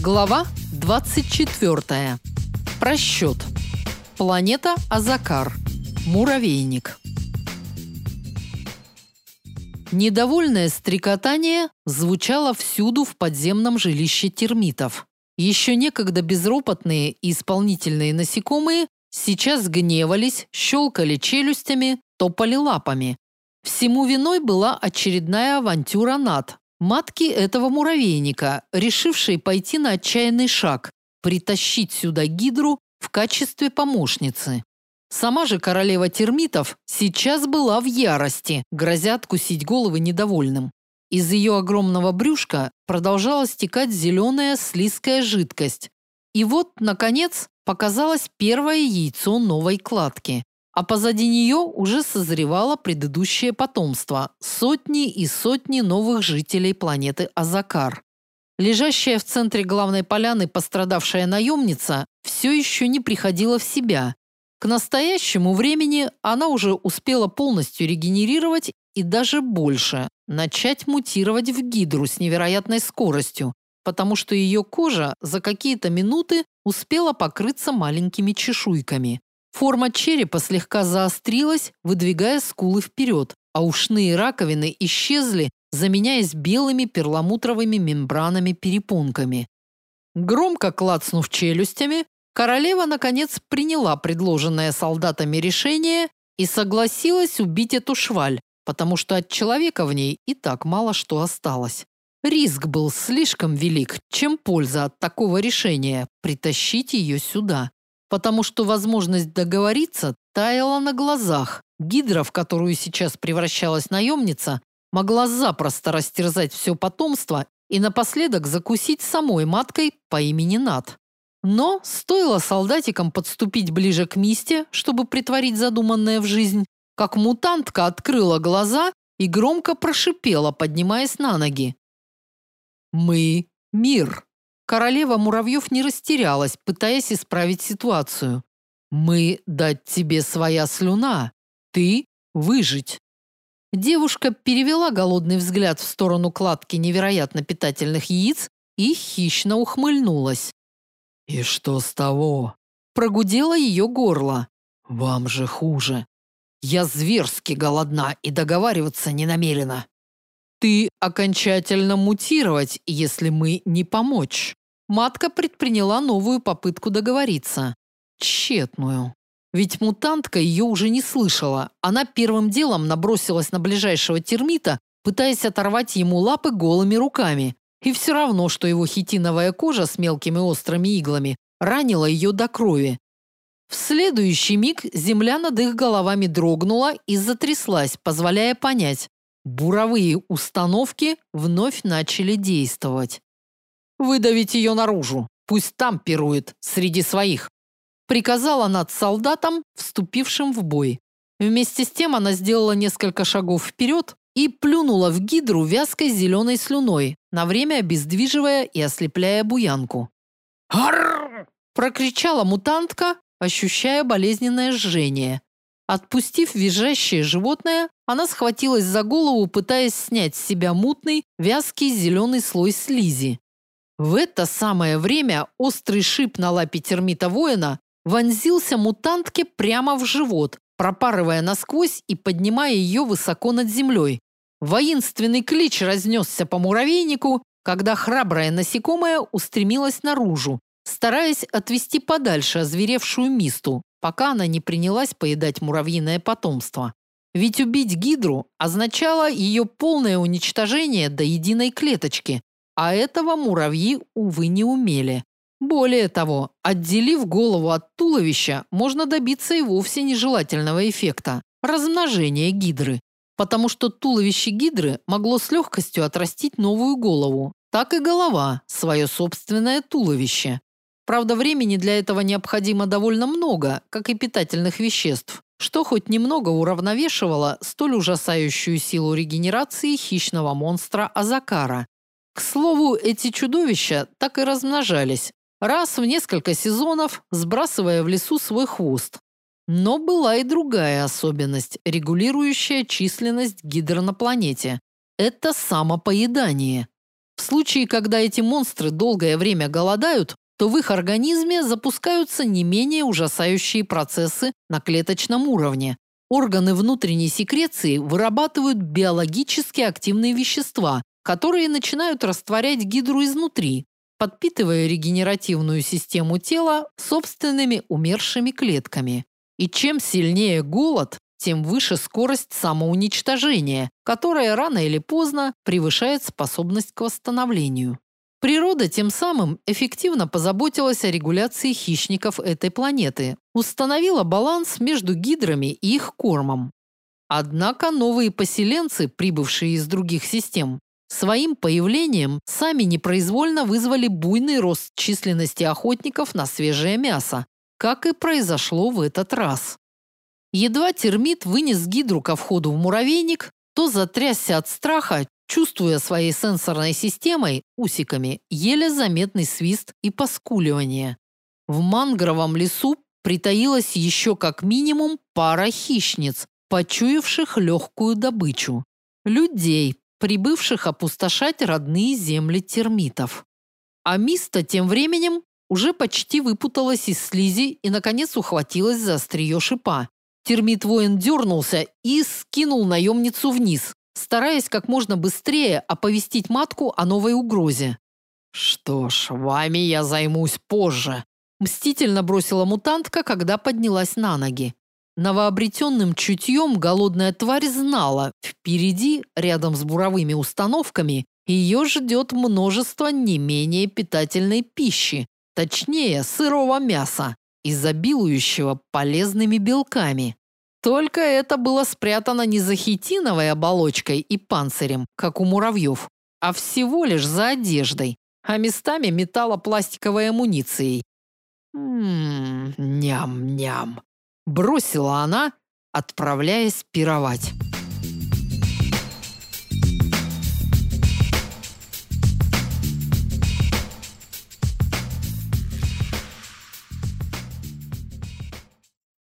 Глава 24. Просчет. Планета Азакар. Муравейник. Недовольное стрекотание звучало всюду в подземном жилище термитов. Еще некогда безропотные и исполнительные насекомые сейчас гневались, щелкали челюстями, топали лапами. Всему виной была очередная авантюра Над, матки этого муравейника, решившей пойти на отчаянный шаг, притащить сюда гидру в качестве помощницы. Сама же королева термитов сейчас была в ярости, грозя откусить головы недовольным. Из ее огромного брюшка продолжала стекать зеленая слизкая жидкость. И вот, наконец, показалось первое яйцо новой кладки а позади нее уже созревало предыдущее потомство – сотни и сотни новых жителей планеты Азакар. Лежащая в центре главной поляны пострадавшая наемница все еще не приходила в себя. К настоящему времени она уже успела полностью регенерировать и даже больше – начать мутировать в гидру с невероятной скоростью, потому что ее кожа за какие-то минуты успела покрыться маленькими чешуйками. Форма черепа слегка заострилась, выдвигая скулы вперед, а ушные раковины исчезли, заменяясь белыми перламутровыми мембранами-перепонками. Громко клацнув челюстями, королева наконец приняла предложенное солдатами решение и согласилась убить эту шваль, потому что от человека в ней и так мало что осталось. Риск был слишком велик, чем польза от такого решения притащить ее сюда потому что возможность договориться таяла на глазах. Гидра, в которую сейчас превращалась наемница, могла запросто растерзать все потомство и напоследок закусить самой маткой по имени Нат. Но стоило солдатикам подступить ближе к Мисте, чтобы притворить задуманное в жизнь, как мутантка открыла глаза и громко прошипела, поднимаясь на ноги. «Мы – мир!» Королева муравьев не растерялась, пытаясь исправить ситуацию. «Мы дать тебе своя слюна, ты выжить». Девушка перевела голодный взгляд в сторону кладки невероятно питательных яиц и хищно ухмыльнулась. «И что с того?» Прогудело ее горло. «Вам же хуже. Я зверски голодна и договариваться не намерена. Ты окончательно мутировать, если мы не помочь». Матка предприняла новую попытку договориться. Тщетную. Ведь мутантка ее уже не слышала. Она первым делом набросилась на ближайшего термита, пытаясь оторвать ему лапы голыми руками. И все равно, что его хитиновая кожа с мелкими острыми иглами ранила ее до крови. В следующий миг земля над их головами дрогнула и затряслась, позволяя понять, буровые установки вновь начали действовать. Выдавить ее наружу. Пусть там пирует, среди своих. Приказала над солдатом, вступившим в бой. Вместе с тем она сделала несколько шагов вперед и плюнула в гидру вязкой зеленой слюной, на время обездвиживая и ослепляя буянку. «Арррр!» – прокричала мутантка, ощущая болезненное жжение. Отпустив визжащее животное, она схватилась за голову, пытаясь снять с себя мутный, вязкий зеленый слой слизи. В это самое время острый шип на лапе термита воина вонзился мутантке прямо в живот, пропарывая насквозь и поднимая ее высоко над землей. Воинственный клич разнесся по муравейнику, когда храбрая насекомая устремилась наружу, стараясь отвести подальше озверевшую мисту, пока она не принялась поедать муравьиное потомство. Ведь убить гидру означало ее полное уничтожение до единой клеточки, а этого муравьи, увы, не умели. Более того, отделив голову от туловища, можно добиться и вовсе нежелательного эффекта – размножения гидры. Потому что туловище гидры могло с легкостью отрастить новую голову, так и голова – свое собственное туловище. Правда, времени для этого необходимо довольно много, как и питательных веществ, что хоть немного уравновешивало столь ужасающую силу регенерации хищного монстра Азакара, к слову, эти чудовища так и размножались, раз в несколько сезонов сбрасывая в лесу свой хвост. Но была и другая особенность, регулирующая численность гидр на планете. Это самопоедание. В случае, когда эти монстры долгое время голодают, то в их организме запускаются не менее ужасающие процессы на клеточном уровне. Органы внутренней секреции вырабатывают биологически активные вещества, которые начинают растворять гидру изнутри, подпитывая регенеративную систему тела собственными умершими клетками. И чем сильнее голод, тем выше скорость самоуничтожения, которая рано или поздно превышает способность к восстановлению. Природа тем самым эффективно позаботилась о регуляции хищников этой планеты, установила баланс между гидрами и их кормом. Однако новые поселенцы, прибывшие из других систем, своим появлением сами непроизвольно вызвали буйный рост численности охотников на свежее мясо, как и произошло в этот раз. Едва термит вынес гидру ко входу в муравейник, то затрясся от страха, чувствуя своей сенсорной системой, усиками, еле заметный свист и поскуливание. В мангровом лесу притаилась еще как минимум пара хищниц, почуявших легкую добычу. Людей, прибывших опустошать родные земли термитов. А Миста тем временем уже почти выпуталась из слизи и, наконец, ухватилась за острие шипа. Термит-воин дернулся и скинул наемницу вниз, стараясь как можно быстрее оповестить матку о новой угрозе. «Что ж, вами я займусь позже», – мстительно бросила мутантка, когда поднялась на ноги. Новообретенным чутьем голодная тварь знала, впереди, рядом с буровыми установками, ее ждет множество не менее питательной пищи, точнее, сырого мяса, изобилующего полезными белками. Только это было спрятано не за хитиновой оболочкой и панцирем, как у муравьев, а всего лишь за одеждой, а местами металлопластиковой амуницией. Ммм, ням-ням. Бросила она, отправляясь пировать.